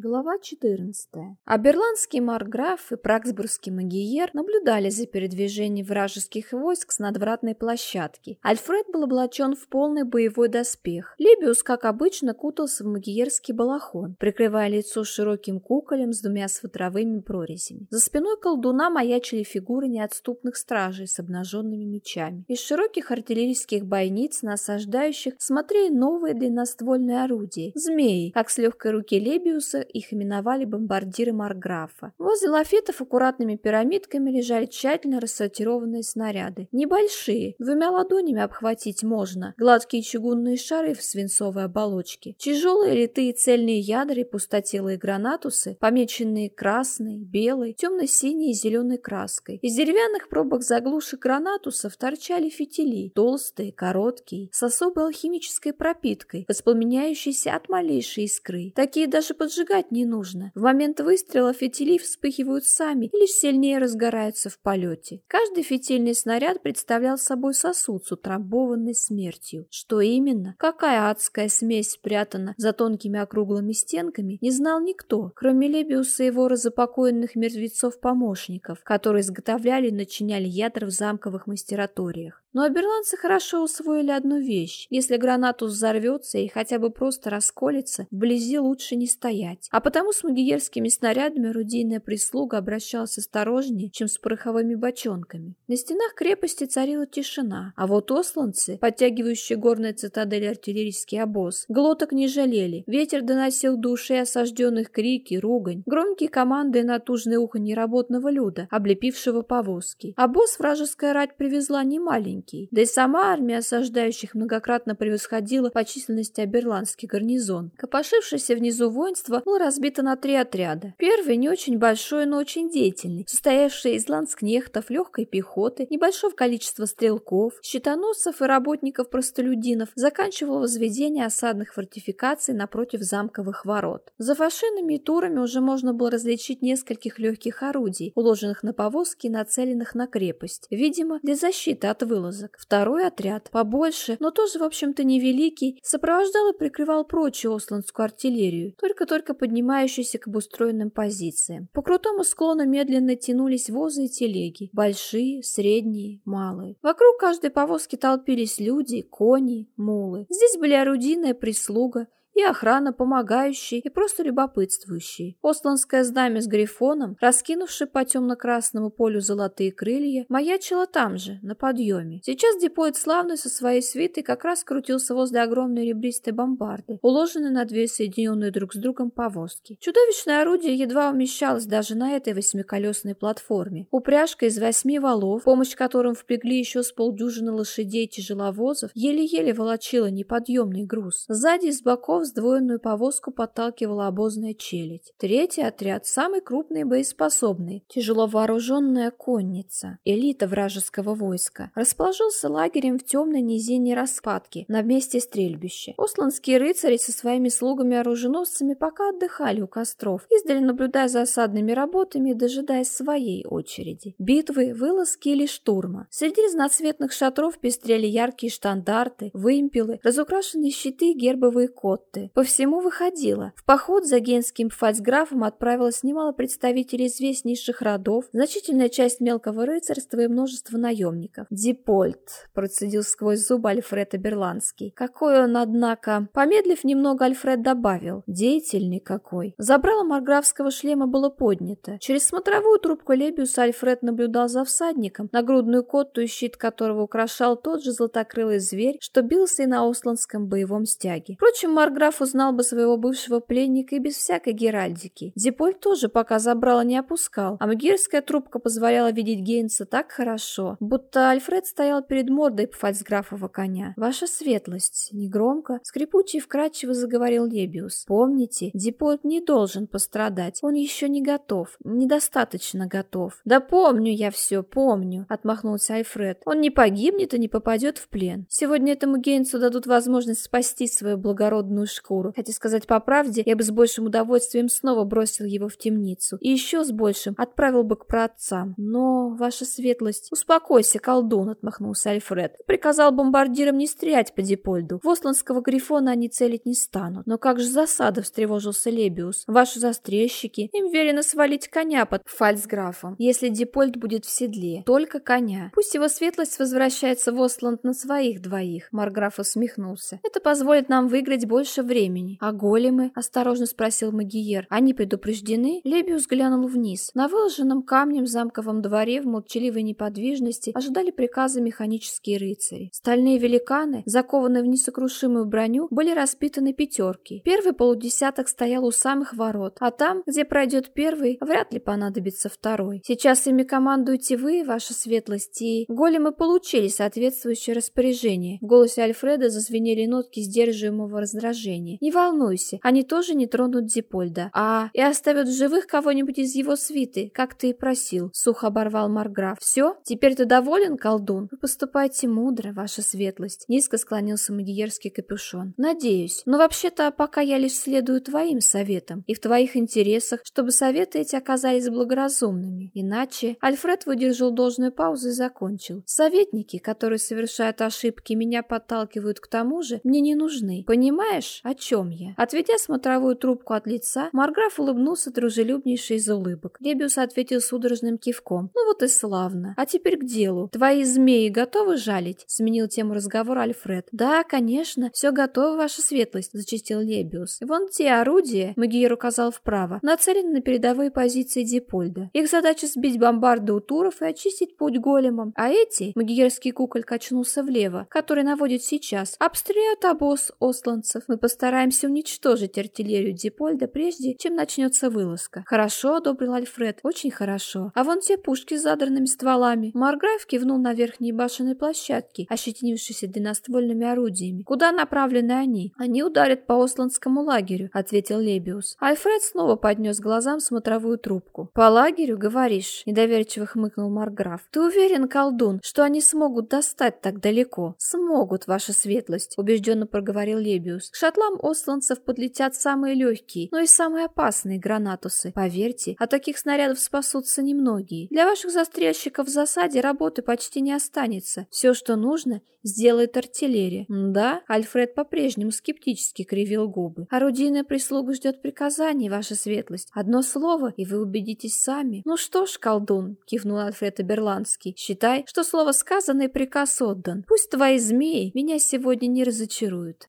Глава 14. Аберландский марграф и праксбургский магиер наблюдали за передвижением вражеских войск с надвратной площадки. Альфред был облачен в полный боевой доспех. Лебиус, как обычно, кутался в магиерский балахон, прикрывая лицо широким куколем с двумя смотровыми прорезями. За спиной колдуна маячили фигуры неотступных стражей с обнаженными мечами. Из широких артиллерийских бойниц на осаждающих смотрели новые длинноствольные орудия – змеи, как с легкой руки Лебиуса их именовали бомбардиры Марграфа. Возле лафетов аккуратными пирамидками лежали тщательно рассортированные снаряды. Небольшие, двумя ладонями обхватить можно, гладкие чугунные шары в свинцовой оболочке, тяжелые литые цельные ядра и пустотелые гранатусы, помеченные красной, белой, темно-синей и зеленой краской. Из деревянных пробок заглушек гранатусов торчали фитили, толстые, короткие, с особой алхимической пропиткой, воспламеняющиеся от малейшей искры. Такие даже поджигать ждать не нужно. В момент выстрела фитили вспыхивают сами и лишь сильнее разгораются в полете. Каждый фитильный снаряд представлял собой сосуд с утрамбованной смертью. Что именно, какая адская смесь спрятана за тонкими округлыми стенками, не знал никто, кроме Лебиуса и его разопокоенных мертвецов-помощников, которые изготовляли и начиняли ядра в замковых мастераториях. Но аберландцы хорошо усвоили одну вещь. Если гранатус взорвется и хотя бы просто расколется, вблизи лучше не стоять. А потому с магиерскими снарядами орудийная прислуга обращалась осторожнее, чем с пороховыми бочонками. На стенах крепости царила тишина, а вот осланцы, подтягивающие горные цитадели артиллерийский обоз, глоток не жалели. Ветер доносил до ушей осажденных крики, ругань, громкие команды и натужное ухо неработного люда, облепившего повозки. Обоз вражеская рать привезла не маленький, да и сама армия осаждающих многократно превосходила по численности Аберландский гарнизон. Копошившееся внизу воинство было разбито на три отряда. Первый не очень большой, но очень деятельный, состоявший из ланскнехтов, легкой пехоты, небольшого количества стрелков, щитоносцев и работников-простолюдинов, заканчивал возведение осадных фортификаций напротив замковых ворот. За фашинами и турами уже можно было различить нескольких легких орудий, уложенных на повозки и нацеленных на крепость, видимо, для защиты от вылазок вылазок. Второй отряд, побольше, но тоже, в общем-то, невеликий, сопровождал и прикрывал прочую осландскую артиллерию, только-только поднимающуюся к обустроенным позициям. По крутому склону медленно тянулись возы и телеги, большие, средние, малые. Вокруг каждой повозки толпились люди, кони, мулы. Здесь были орудийная прислуга, и охрана, помогающие и просто любопытствующие. Осланское знамя с грифоном, раскинувшее по темно-красному полю золотые крылья, маячило там же, на подъеме. Сейчас депоид славный со своей свитой как раз крутился возле огромной ребристой бомбарды, уложенной на две соединенные друг с другом повозки. Чудовищное орудие едва умещалось даже на этой восьмиколесной платформе. Упряжка из восьми валов, помощь которым впрягли еще с полдюжины лошадей тяжеловозов, еле-еле волочила неподъемный груз. Сзади и с боков сдвоенную повозку подталкивала обозная челядь. Третий отряд, самый крупный боеспособный, тяжело вооруженная конница, элита вражеского войска, расположился лагерем в темной низине распадки на месте стрельбища. Осланские рыцари со своими слугами-оруженосцами пока отдыхали у костров, издали наблюдая за осадными работами и дожидаясь своей очереди. Битвы, вылазки или штурма. Среди разноцветных шатров пестрели яркие штандарты, вымпелы, разукрашенные щиты гербовые котты работы. По всему выходило. В поход за генским фальцграфом отправилось немало представителей известнейших родов, значительная часть мелкого рыцарства и множество наемников. «Дипольт», — процедил сквозь зубы Альфред Аберландский. «Какой он, однако...» Помедлив немного, Альфред добавил. «Деятельный какой». Забрало марграфского шлема было поднято. Через смотровую трубку Лебиуса Альфред наблюдал за всадником, нагрудную котту и щит которого украшал тот же златокрылый зверь, что бился и на Осландском боевом стяге. Впрочем, Марграф Граф узнал бы своего бывшего пленника и без всякой геральдики. Зиполь тоже пока забрала не опускал, а магирская трубка позволяла видеть Гейнса так хорошо, будто Альфред стоял перед мордой пфальцграфова коня. «Ваша светлость!» Негромко, скрипучий и вкрадчиво заговорил Лебиус. «Помните, Дипольт не должен пострадать. Он еще не готов. Недостаточно готов». «Да помню я все, помню», — отмахнулся Альфред. «Он не погибнет и не попадет в плен. Сегодня этому Гейнсу дадут возможность спасти свою благородную шкуру. Хотя сказать по правде, я бы с большим удовольствием снова бросил его в темницу. И еще с большим отправил бы к праотцам. Но, ваша светлость... Успокойся, колдун, отмахнулся Альфред. Приказал бомбардирам не стрелять по Дипольду. В Осландского грифона они целить не станут. Но как же засада, встревожился Лебиус. Ваши застрельщики. Им велено свалить коня под фальцграфом, если Дипольд будет в седле. Только коня. Пусть его светлость возвращается в Осланд на своих двоих. Марграф усмехнулся. Это позволит нам выиграть больше времени. А големы? Осторожно спросил Магиер. Они предупреждены? Лебиус глянул вниз. На выложенном камнем замковом дворе в молчаливой неподвижности ожидали приказа механические рыцари. Стальные великаны, закованные в несокрушимую броню, были распитаны пятерки. Первый полудесяток стоял у самых ворот, а там, где пройдет первый, вряд ли понадобится второй. Сейчас ими командуете вы, ваша светлость, и големы получили соответствующее распоряжение. В голосе Альфреда зазвенели нотки сдерживаемого раздражения. Не волнуйся, они тоже не тронут Дипольда, а и оставят в живых кого-нибудь из его свиты, как ты и просил, сухо оборвал Марграф. Все? Теперь ты доволен, колдун? Вы поступаете мудро, ваша светлость. Низко склонился магиерский капюшон. Надеюсь. Но вообще-то пока я лишь следую твоим советам, и в твоих интересах, чтобы советы эти оказались благоразумными. Иначе Альфред выдержал должную паузу и закончил. Советники, которые совершают ошибки, меня подталкивают к тому же, мне не нужны. Понимаешь, о чем я? Отведя смотровую трубку от лица, Марграф улыбнулся дружелюбнейший из улыбок. Лебиус ответил судорожным кивком. Ну вот и славно. А теперь к делу. Твои змеи готовы жалить? Сменил тему разговора Альфред. Да, конечно, все готово, ваша светлость, зачистил Лебиус. Вон те орудия, Магиер указал вправо, нацелены на передовые позиции Дипольда. Их задача сбить бомбарды у туров и очистить путь големам. А эти, магиерский куколь качнулся влево, который наводит сейчас, обстреляют обоз осланцев. Мы постараемся уничтожить артиллерию Дипольда прежде, чем начнется вылазка. Хорошо, одобрил Альфред, очень хорошо. А вон те пушки с задранными стволами. Марграф кивнул на верхние башенные площадки, ощетинившиеся длинноствольными орудиями. Куда направлены они? Они ударят по осландскому лагерю, ответил Лебиус. Альфред снова поднес глазам смотровую трубку. По лагерю, говоришь? Недоверчиво хмыкнул Марграф. Ты уверен, колдун, что они смогут достать так далеко? Смогут, ваша светлость, убежденно проговорил Лебиус. К шатлам осланцев подлетят самые легкие, но и самые опасные гранатусы. Поверьте, от таких снарядов спасутся немногие. Для ваших застрельщиков в засаде работы почти не останется. Все, что нужно, сделает артиллерия. Да, Альфред по-прежнему скептически кривил губы. Орудийная прислуга ждет приказаний, ваша светлость. Одно слово, и вы убедитесь сами. Ну что ж, колдун, кивнул Альфред Аберландский, считай, что слово сказано и приказ отдан. Пусть твои змеи меня сегодня не разочаруют.